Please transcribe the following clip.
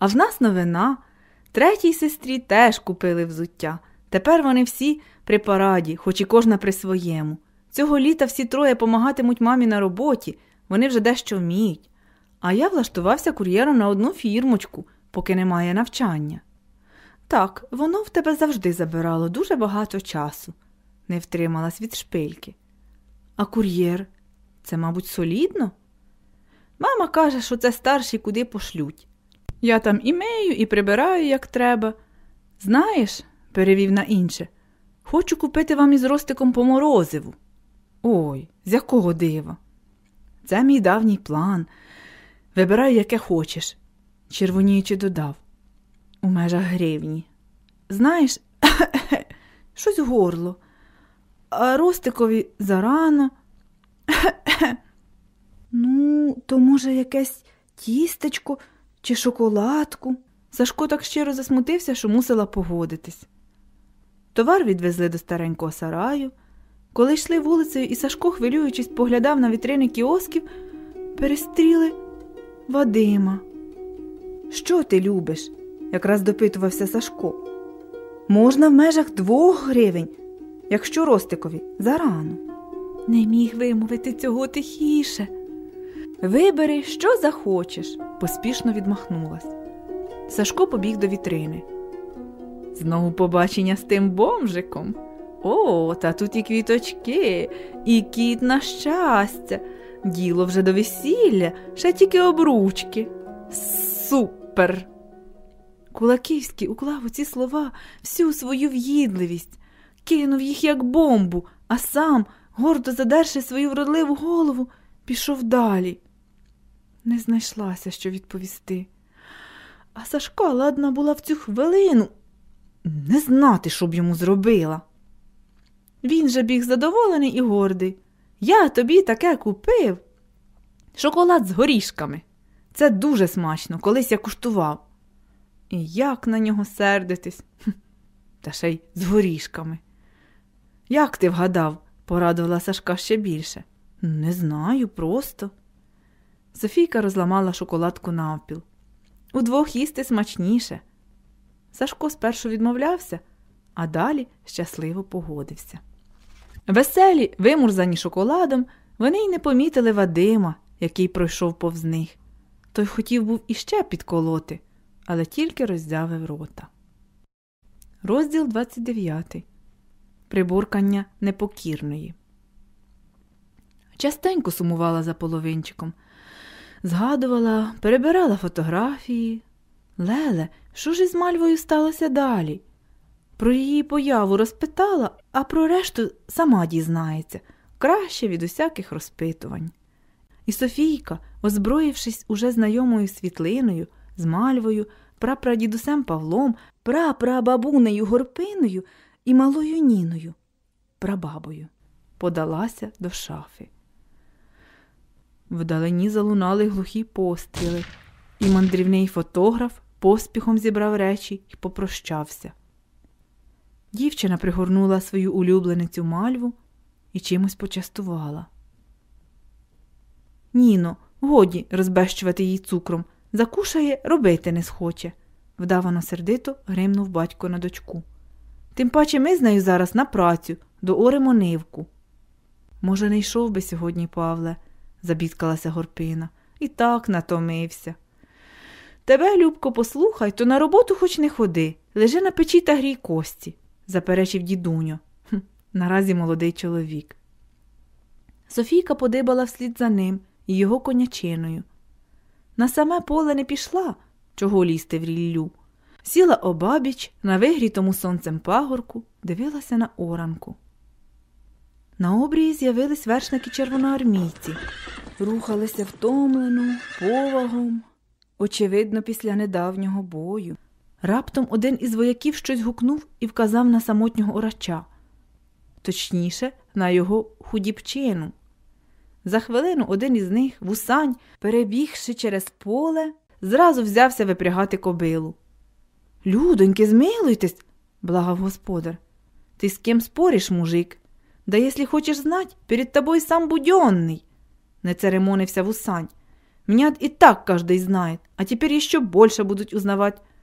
А в нас новина. Третій сестрі теж купили взуття. Тепер вони всі при параді, хоч і кожна при своєму. Цього літа всі троє помагатимуть мамі на роботі, вони вже дещо вміють. А я влаштувався кур'єром на одну фірмочку, поки немає навчання. Так, воно в тебе завжди забирало дуже багато часу, не втрималась від шпильки. А кур'єр це, мабуть, солідно? Мама каже, що це старші куди пошлють. Я там і мею, і прибираю, як треба. Знаєш, перевів на інше, хочу купити вам із ростиком по морозиву. Ой, з якого дива? Це мій давній план. Вибирай, яке хочеш, червоніючи додав. У межах гривні. Знаєш, щось горло, а Ростикові зарано. ну, то, може, якесь тістечко чи шоколадку. Сашко так щиро засмутився, що мусила погодитись. Товар відвезли до старенького сараю. Коли йшли вулицею, і Сашко, хвилюючись, поглядав на вітрини кіосків, перестріли Вадима. Що ти любиш? якраз допитувався Сашко. Можна в межах двох гривень, якщо Ростикові зарано. Не міг вимовити цього тихіше. Вибери, що захочеш, поспішно відмахнулась. Сашко побіг до вітрини. Знову побачення з тим бомжиком. О, та тут і квіточки, і кіт на щастя. Діло вже до весілля, ще тільки обручки. Супер! Кулаківський уклав у ці слова всю свою в'їдливість, кинув їх, як бомбу, а сам, гордо задерши свою вродливу голову, пішов далі. Не знайшлася, що відповісти. А Сашка ладна була в цю хвилину не знати, що б йому зробила. Він же біг задоволений і гордий. Я тобі таке купив. Шоколад з горішками. Це дуже смачно, колись я куштував. І як на нього сердитись? Та ще й з горішками. Як ти вгадав? порадувала Сашка ще більше. Не знаю, просто. Софійка розламала шоколадку навпіл. Удвох їсти смачніше. Сашко спершу відмовлявся, а далі щасливо погодився. Веселі, вимурзані шоколадом, вони й не помітили Вадима, який пройшов повз них. Той хотів був іще підколоти, але тільки роздявив рота. Розділ 29. Прибуркання непокірної. Частенько сумувала за половинчиком. Згадувала, перебирала фотографії. Леле, що ж із мальвою сталося далі? Про її появу розпитала, а про решту сама дізнається краще від усяких розпитувань. І Софійка, озброївшись уже знайомою світлиною, з мальвою, прапрадідусем Павлом, прапрабабунею горпиною і малою Ніною, прабабою, подалася до шафи. Вдалині залунали глухі постріли, і мандрівний фотограф поспіхом зібрав речі і попрощався. Дівчина пригорнула свою улюбленицю мальву і чимось почастувала. Ніно, годі розбещувати їй цукром. Закушає, робити не схоче, вдавано сердито гримнув батько на дочку. Тим паче ми з нею зараз на працю, до оремо нивку. Може, не йшов би сьогодні, Павле, забідкалася горпина, і так натомився. Тебе, Любко, послухай, то на роботу хоч не ходи, лежи на печі та грій кості заперечив дідуньо. Хм, наразі молодий чоловік. Софійка подибала вслід за ним і його конячиною. На саме поле не пішла, чого лізти в ріллю. Сіла обабіч на вигрітому сонцем пагорку, дивилася на оранку. На обрії з'явились вершники червоноармійці, рухалися втомлено, повагом, очевидно, після недавнього бою. Раптом один із вояків щось гукнув і вказав на самотнього орача, точніше, на його худібчину. За хвилину один із них, вусань, перебігши через поле, зразу взявся випрягати кобилу. Людоньки, змилуйтесь, благав господар. Ти з ким спориш, мужик? Да если хочешь знать, перед тобой сам Буденный!» не церемонився вусань. Меня и так каждый знает, а теперь еще больше будут узнавать,